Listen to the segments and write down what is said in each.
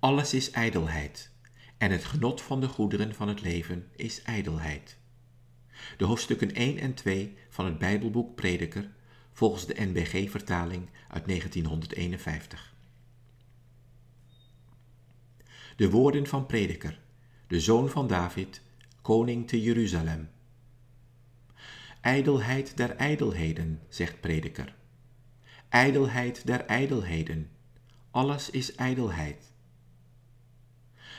Alles is ijdelheid en het genot van de goederen van het leven is ijdelheid. De hoofdstukken 1 en 2 van het Bijbelboek Prediker volgens de NBG-vertaling uit 1951. De woorden van Prediker, de zoon van David, koning te Jeruzalem. Ijdelheid der ijdelheden, zegt Prediker. Ijdelheid der ijdelheden, alles is ijdelheid.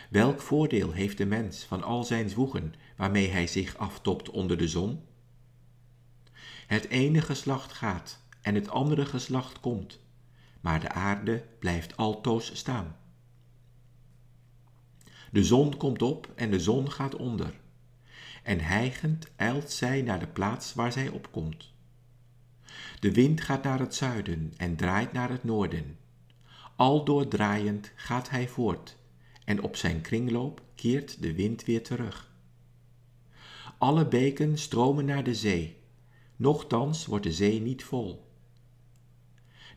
Welk voordeel heeft de mens van al zijn zwoegen waarmee hij zich aftopt onder de zon? Het ene geslacht gaat en het andere geslacht komt, maar de aarde blijft altoos staan. De zon komt op en de zon gaat onder, en hijgend eilt zij naar de plaats waar zij opkomt. De wind gaat naar het zuiden en draait naar het noorden. Al doordraaiend gaat hij voort, en op zijn kringloop keert de wind weer terug. Alle beken stromen naar de zee, nochtans wordt de zee niet vol.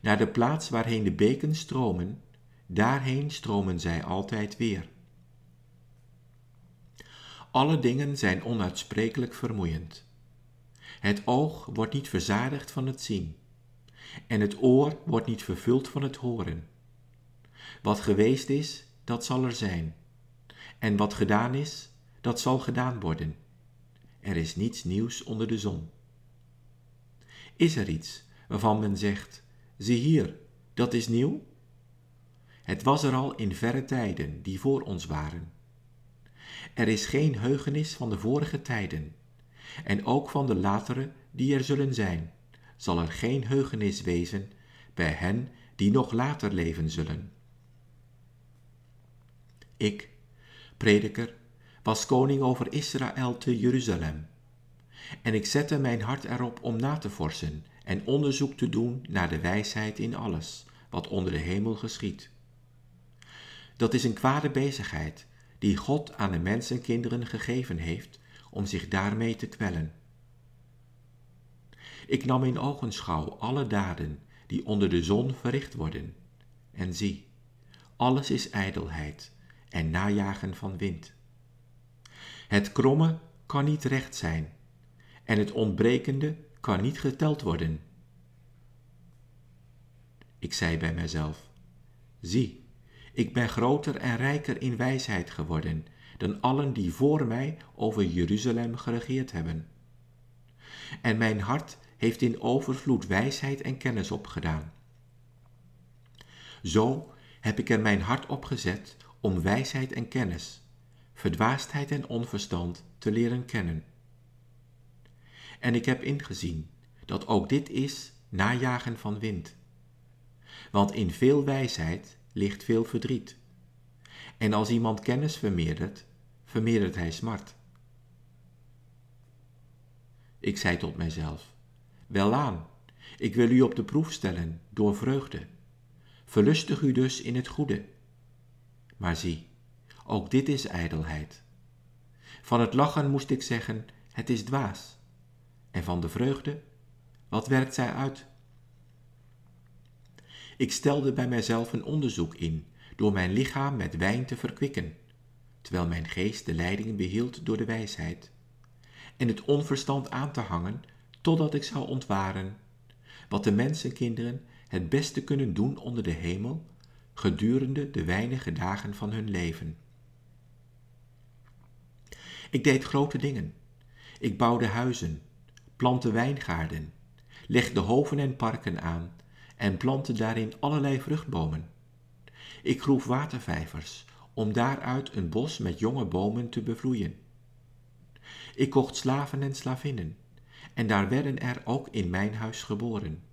Naar de plaats waarheen de beken stromen, daarheen stromen zij altijd weer. Alle dingen zijn onuitsprekelijk vermoeiend. Het oog wordt niet verzadigd van het zien, en het oor wordt niet vervuld van het horen. Wat geweest is, dat zal er zijn, en wat gedaan is, dat zal gedaan worden. Er is niets nieuws onder de zon. Is er iets waarvan men zegt, zie hier, dat is nieuw? Het was er al in verre tijden die voor ons waren. Er is geen heugenis van de vorige tijden, en ook van de latere die er zullen zijn, zal er geen heugenis wezen bij hen die nog later leven zullen. Ik, prediker, was koning over Israël te Jeruzalem. En ik zette mijn hart erop om na te vorsen en onderzoek te doen naar de wijsheid in alles wat onder de hemel geschiet. Dat is een kwade bezigheid die God aan de mensenkinderen gegeven heeft om zich daarmee te kwellen. Ik nam in ogenschouw alle daden die onder de zon verricht worden, en zie, alles is ijdelheid en najagen van wind. Het kromme kan niet recht zijn, en het ontbrekende kan niet geteld worden. Ik zei bij mezelf: Zie, ik ben groter en rijker in wijsheid geworden dan allen die voor mij over Jeruzalem geregeerd hebben. En mijn hart heeft in overvloed wijsheid en kennis opgedaan. Zo heb ik er mijn hart op gezet om wijsheid en kennis, verdwaasdheid en onverstand te leren kennen. En ik heb ingezien dat ook dit is najagen van wind. Want in veel wijsheid ligt veel verdriet. En als iemand kennis vermeerdert, vermeerdert hij smart. Ik zei tot mijzelf: Welaan, ik wil u op de proef stellen door vreugde. Verlustig u dus in het goede. Maar zie, ook dit is ijdelheid. Van het lachen moest ik zeggen: Het is dwaas. En van de vreugde, wat werkt zij uit? Ik stelde bij mijzelf een onderzoek in door mijn lichaam met wijn te verkwikken, terwijl mijn geest de leiding behield door de wijsheid, en het onverstand aan te hangen totdat ik zou ontwaren wat de mensenkinderen het beste kunnen doen onder de hemel gedurende de weinige dagen van hun leven. Ik deed grote dingen. Ik bouwde huizen, plantte wijngaarden, legde hoven en parken aan en plantte daarin allerlei vruchtbomen. Ik groef watervijvers om daaruit een bos met jonge bomen te bevloeien. Ik kocht slaven en slavinnen, en daar werden er ook in mijn huis geboren.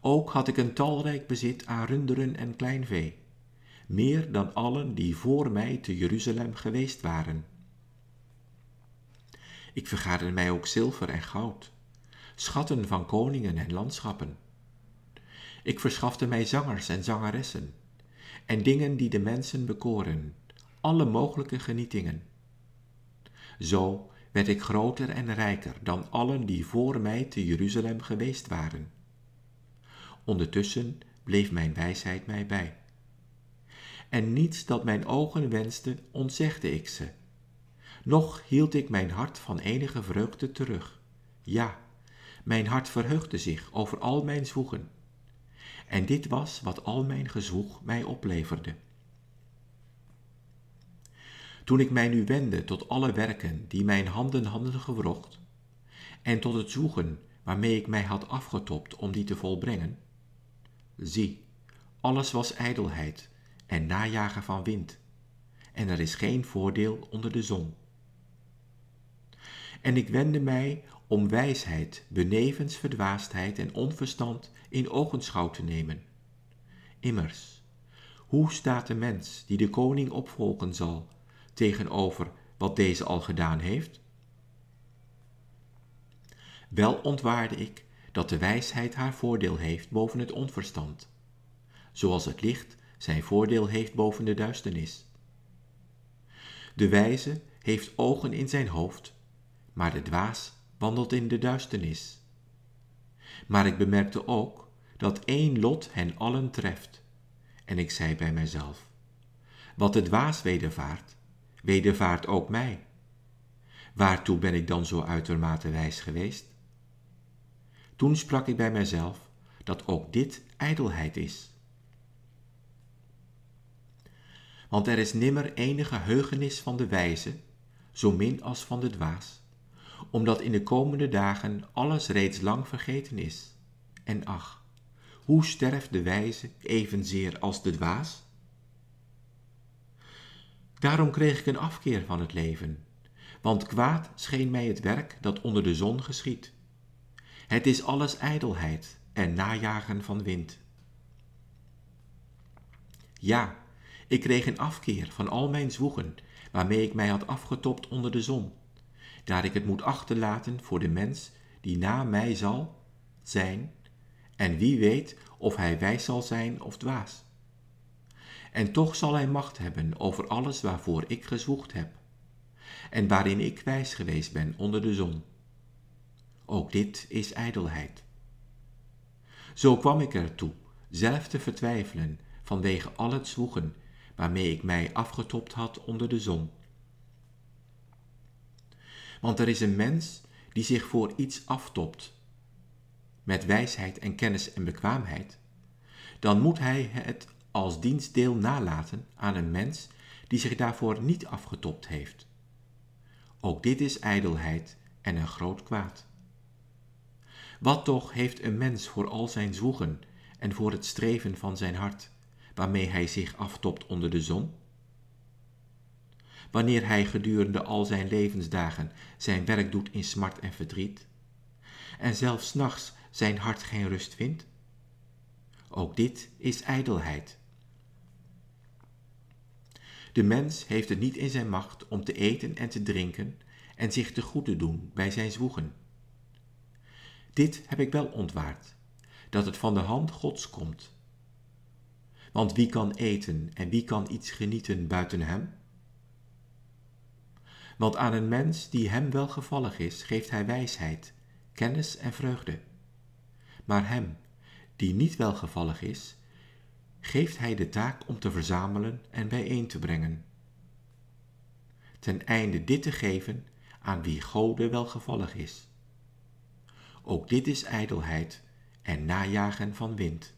Ook had ik een talrijk bezit aan runderen en kleinvee, meer dan allen die voor mij te Jeruzalem geweest waren. Ik vergaarde mij ook zilver en goud, schatten van koningen en landschappen. Ik verschafte mij zangers en zangeressen, en dingen die de mensen bekoren, alle mogelijke genietingen. Zo werd ik groter en rijker dan allen die voor mij te Jeruzalem geweest waren. Ondertussen bleef mijn wijsheid mij bij. en niets dat mijn ogen wenste ontzegde ik ze. Nog hield ik mijn hart van enige vreugde terug. Ja, mijn hart verheugde zich over al mijn zwoegen. En dit was wat al mijn gezwoeg mij opleverde. Toen ik mij nu wendde tot alle werken die mijn handen hadden gewrocht, en tot het zoeken waarmee ik mij had afgetopt om die te volbrengen, zie, alles was ijdelheid en najagen van wind, en er is geen voordeel onder de zon. En ik wendde mij om wijsheid benevens verdwaasdheid en onverstand in ogenschouw te nemen. Immers, hoe staat de mens die de koning opvolgen zal tegenover wat deze al gedaan heeft? Wel ontwaarde ik dat de wijsheid haar voordeel heeft boven het onverstand, zoals het licht zijn voordeel heeft boven de duisternis. De wijze heeft ogen in zijn hoofd, maar de dwaas wandelt in de duisternis. Maar ik bemerkte ook dat één lot hen allen treft, en ik zei bij mijzelf, wat de dwaas wedervaart, wedervaart ook mij. Waartoe ben ik dan zo uitermate wijs geweest? Toen sprak ik bij mijzelf dat ook dit ijdelheid is. Want er is nimmer enige heugenis van de wijze, zo min als van de dwaas, omdat in de komende dagen alles reeds lang vergeten is. En ach, hoe sterft de wijze evenzeer als de dwaas? Daarom kreeg ik een afkeer van het leven, want kwaad scheen mij het werk dat onder de zon geschiet. Het is alles ijdelheid en najagen van wind. Ja, ik kreeg een afkeer van al mijn zwoegen, waarmee ik mij had afgetopt onder de zon, daar ik het moet achterlaten voor de mens die na mij zal zijn, en wie weet of hij wijs zal zijn of dwaas. En toch zal hij macht hebben over alles waarvoor ik gezwoegd heb, en waarin ik wijs geweest ben onder de zon. Ook dit is ijdelheid. Zo kwam ik ertoe zelf te vertwijfelen vanwege al het zwoegen waarmee ik mij afgetopt had onder de zon. Want er is een mens die zich voor iets aftopt, met wijsheid en kennis en bekwaamheid, dan moet hij het als dienstdeel nalaten aan een mens die zich daarvoor niet afgetopt heeft. Ook dit is ijdelheid en een groot kwaad. Wat toch heeft een mens voor al zijn zwoegen en voor het streven van zijn hart, waarmee hij zich aftopt onder de zon? Wanneer hij gedurende al zijn levensdagen zijn werk doet in smart en verdriet, en zelfs nachts zijn hart geen rust vindt? Ook dit is ijdelheid. De mens heeft het niet in zijn macht om te eten en te drinken en zich te goed te doen bij zijn zwoegen. Dit heb ik wel ontwaard, dat het van de hand Gods komt. Want wie kan eten en wie kan iets genieten buiten hem? Want aan een mens die hem welgevallig is, geeft hij wijsheid, kennis en vreugde. Maar hem, die niet welgevallig is, geeft hij de taak om te verzamelen en bijeen te brengen. Ten einde dit te geven aan wie Gode welgevallig is. Ook dit is ijdelheid en najagen van wind.